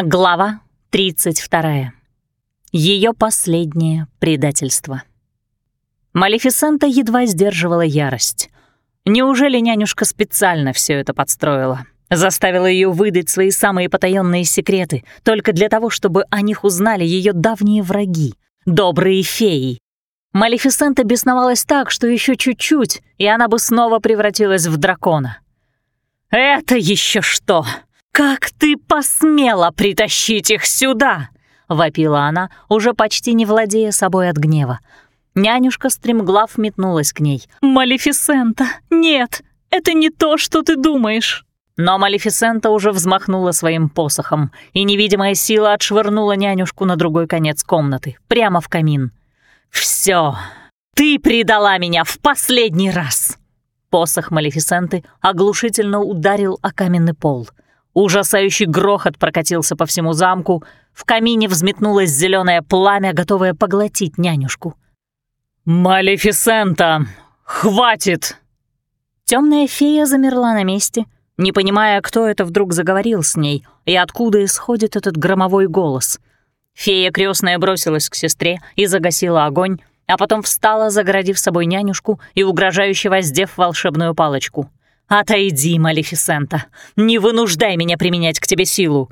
Глава 32. Ее последнее предательство. Малефисента едва сдерживала ярость. Неужели нянюшка специально все это подстроила? Заставила ее выдать свои самые потаенные секреты только для того, чтобы о них узнали ее давние враги, добрые феи. Малефисента бесновалась так, что еще чуть-чуть, и она бы снова превратилась в дракона. «Это еще что?» «Как ты посмела притащить их сюда?» — вопила она, уже почти не владея собой от гнева. Нянюшка стремглав метнулась к ней. «Малефисента! Нет, это не то, что ты думаешь!» Но Малефисента уже взмахнула своим посохом, и невидимая сила отшвырнула нянюшку на другой конец комнаты, прямо в камин. «Всё! Ты предала меня в последний раз!» Посох Малефисенты оглушительно ударил о каменный пол — Ужасающий грохот прокатился по всему замку, в камине взметнулось зеленое пламя, готовое поглотить нянюшку. «Малефисента! Хватит!» Темная фея замерла на месте, не понимая, кто это вдруг заговорил с ней и откуда исходит этот громовой голос. Фея крестная бросилась к сестре и загасила огонь, а потом встала, загородив собой нянюшку и угрожающе воздев волшебную палочку. «Отойди, Малефисента! Не вынуждай меня применять к тебе силу!»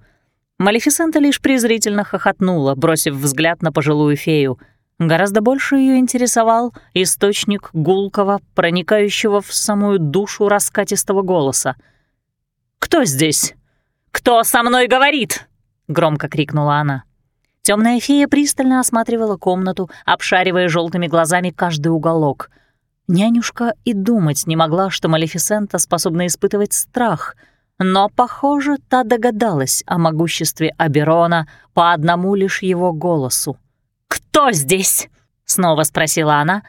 Малефисента лишь презрительно хохотнула, бросив взгляд на пожилую фею. Гораздо больше ее интересовал источник гулкого, проникающего в самую душу раскатистого голоса. «Кто здесь? Кто со мной говорит?» — громко крикнула она. Темная фея пристально осматривала комнату, обшаривая желтыми глазами каждый уголок — Нянюшка и думать не могла, что Малефисента способна испытывать страх, но, похоже, та догадалась о могуществе Аберона по одному лишь его голосу. «Кто здесь?» — снова спросила она,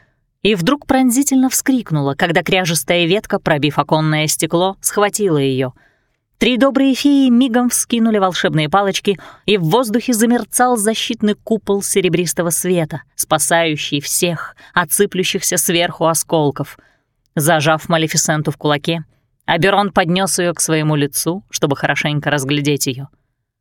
и вдруг пронзительно вскрикнула, когда кряжестая ветка, пробив оконное стекло, схватила ее — Три добрые феи мигом вскинули волшебные палочки, и в воздухе замерцал защитный купол серебристого света, спасающий всех от сыплющихся сверху осколков. Зажав Малефисенту в кулаке, Аберон поднес ее к своему лицу, чтобы хорошенько разглядеть ее.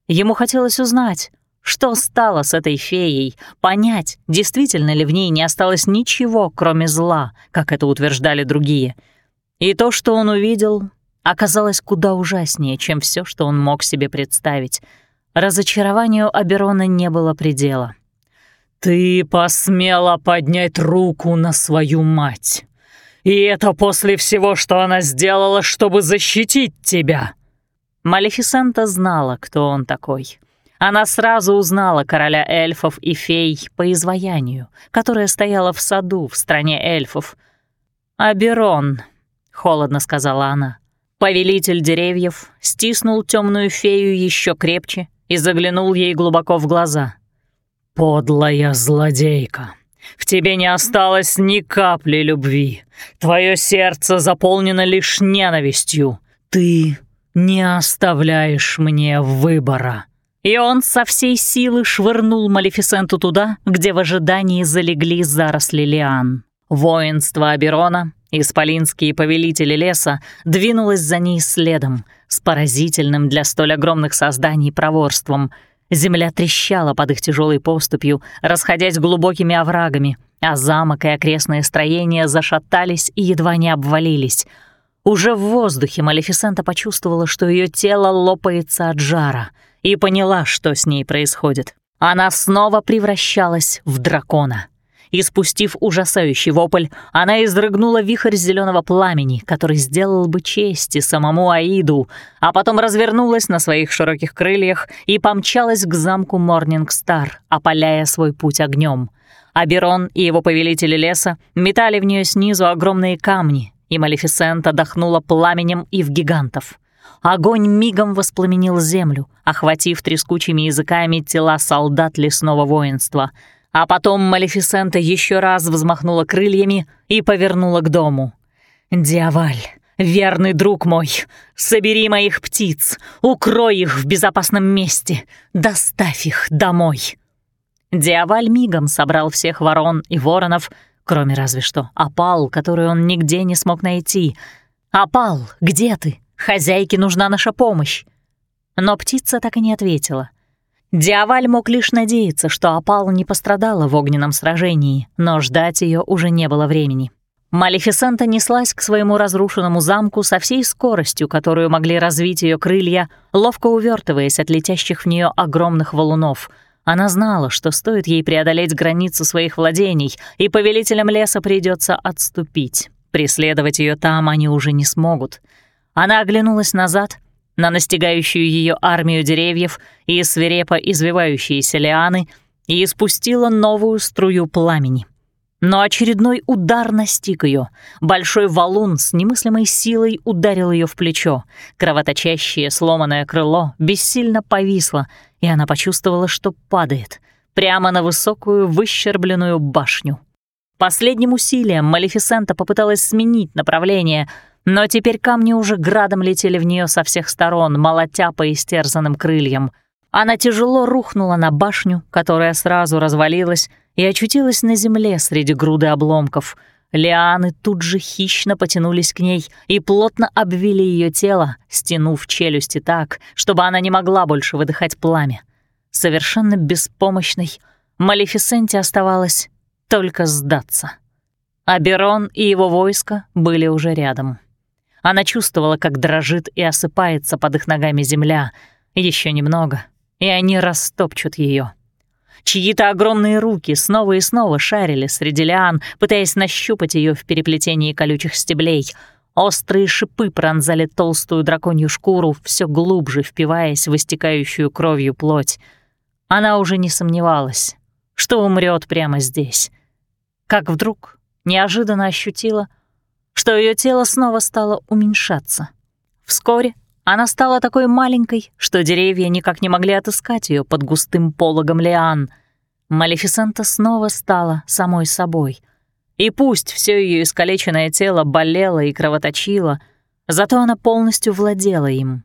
Ему хотелось узнать, что стало с этой феей, понять, действительно ли в ней не осталось ничего, кроме зла, как это утверждали другие. И то, что он увидел, оказалось куда ужаснее, чем все, что он мог себе представить. Разочарованию Аберона не было предела. «Ты посмела поднять руку на свою мать. И это после всего, что она сделала, чтобы защитить тебя!» Малефисента знала, кто он такой. Она сразу узнала короля эльфов и фей по изваянию, которое стояло в саду в стране эльфов. «Аберон», — холодно сказала она, Повелитель деревьев стиснул темную фею еще крепче и заглянул ей глубоко в глаза. «Подлая злодейка, в тебе не осталось ни капли любви. Твое сердце заполнено лишь ненавистью. Ты не оставляешь мне выбора». И он со всей силы швырнул Малефисенту туда, где в ожидании залегли заросли лиан. Воинство Аберона Исполинские повелители леса двинулось за ней следом, с поразительным для столь огромных созданий проворством. Земля трещала под их тяжелой поступью, расходясь глубокими оврагами, а замок и окрестные строения зашатались и едва не обвалились. Уже в воздухе Малефисента почувствовала, что ее тело лопается от жара, и поняла, что с ней происходит. Она снова превращалась в дракона и, спустив ужасающий вопль, она изрыгнула вихрь зеленого пламени, который сделал бы чести самому Аиду, а потом развернулась на своих широких крыльях и помчалась к замку Морнингстар, опаляя свой путь огнем. Аберон и его повелители леса метали в нее снизу огромные камни, и Малефисента дохнула пламенем и в гигантов. Огонь мигом воспламенил землю, охватив трескучими языками тела солдат лесного воинства — а потом Малефисента еще раз взмахнула крыльями и повернула к дому. «Диаваль, верный друг мой, собери моих птиц, укрой их в безопасном месте, доставь их домой». Диаваль мигом собрал всех ворон и воронов, кроме разве что опал, который он нигде не смог найти. «Опал, где ты? Хозяйке нужна наша помощь». Но птица так и не ответила. Диаваль мог лишь надеяться, что опал не пострадала в огненном сражении, но ждать ее уже не было времени. Малефисента неслась к своему разрушенному замку со всей скоростью, которую могли развить ее крылья, ловко увертываясь от летящих в нее огромных валунов. Она знала, что стоит ей преодолеть границу своих владений, и повелителям леса придется отступить. Преследовать ее там они уже не смогут. Она оглянулась назад на настигающую ее армию деревьев и свирепо извивающиеся лианы и испустила новую струю пламени — но очередной удар настиг ее. Большой валун с немыслимой силой ударил ее в плечо. Кровоточащее сломанное крыло бессильно повисло, и она почувствовала, что падает прямо на высокую выщербленную башню. Последним усилием Малефисента попыталась сменить направление, но теперь камни уже градом летели в нее со всех сторон, молотя по истерзанным крыльям. Она тяжело рухнула на башню, которая сразу развалилась, и очутилась на земле среди груды обломков. Лианы тут же хищно потянулись к ней и плотно обвили ее тело, стянув челюсти так, чтобы она не могла больше выдыхать пламя. Совершенно беспомощной, Малефисенте оставалось только сдаться. Аберон и его войско были уже рядом. Она чувствовала, как дрожит и осыпается под их ногами земля. Еще немного, и они растопчут ее. Чьи-то огромные руки снова и снова шарили среди лиан, пытаясь нащупать ее в переплетении колючих стеблей. Острые шипы пронзали толстую драконью шкуру, все глубже впиваясь в истекающую кровью плоть. Она уже не сомневалась, что умрет прямо здесь. Как вдруг неожиданно ощутила, что ее тело снова стало уменьшаться. Вскоре она стала такой маленькой, что деревья никак не могли отыскать ее под густым пологом лиан. Малефисента снова стала самой собой. И пусть все ее искалеченное тело болело и кровоточило, зато она полностью владела им.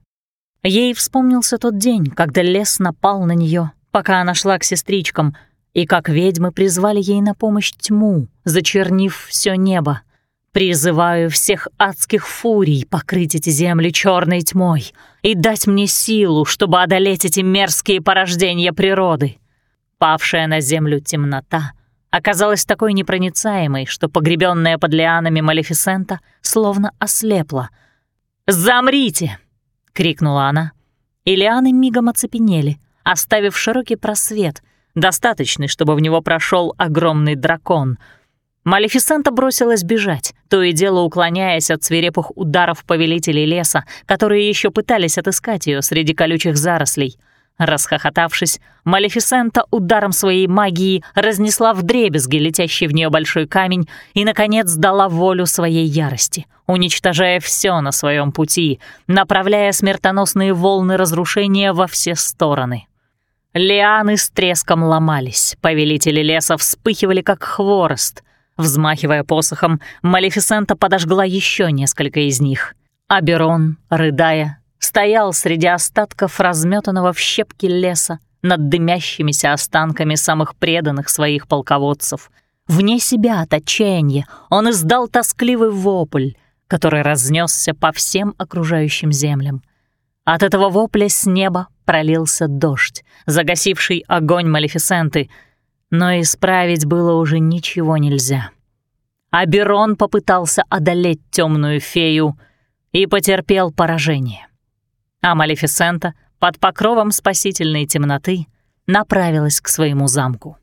Ей вспомнился тот день, когда лес напал на нее, пока она шла к сестричкам, и как ведьмы призвали ей на помощь тьму, зачернив все небо. Призываю всех адских фурий покрыть эти земли черной тьмой и дать мне силу, чтобы одолеть эти мерзкие порождения природы. Павшая на землю темнота оказалась такой непроницаемой, что погребенная под лианами Малефисента словно ослепла. «Замрите!» — крикнула она, и лианы мигом оцепенели, оставив широкий просвет, достаточный, чтобы в него прошел огромный дракон — Малефисента бросилась бежать, то и дело уклоняясь от свирепых ударов повелителей леса, которые еще пытались отыскать ее среди колючих зарослей. Расхохотавшись, Малефисента ударом своей магии разнесла вдребезги летящий в нее большой камень и, наконец, дала волю своей ярости, уничтожая все на своем пути, направляя смертоносные волны разрушения во все стороны. Лианы с треском ломались, повелители леса вспыхивали, как хворост — Взмахивая посохом, Малефисента подожгла еще несколько из них. Аберон, рыдая, стоял среди остатков разметанного в щепки леса над дымящимися останками самых преданных своих полководцев. Вне себя от отчаяния он издал тоскливый вопль, который разнесся по всем окружающим землям. От этого вопля с неба пролился дождь, загасивший огонь Малефисенты — но исправить было уже ничего нельзя. Аберон попытался одолеть темную фею и потерпел поражение. А Малефисента под покровом спасительной темноты направилась к своему замку.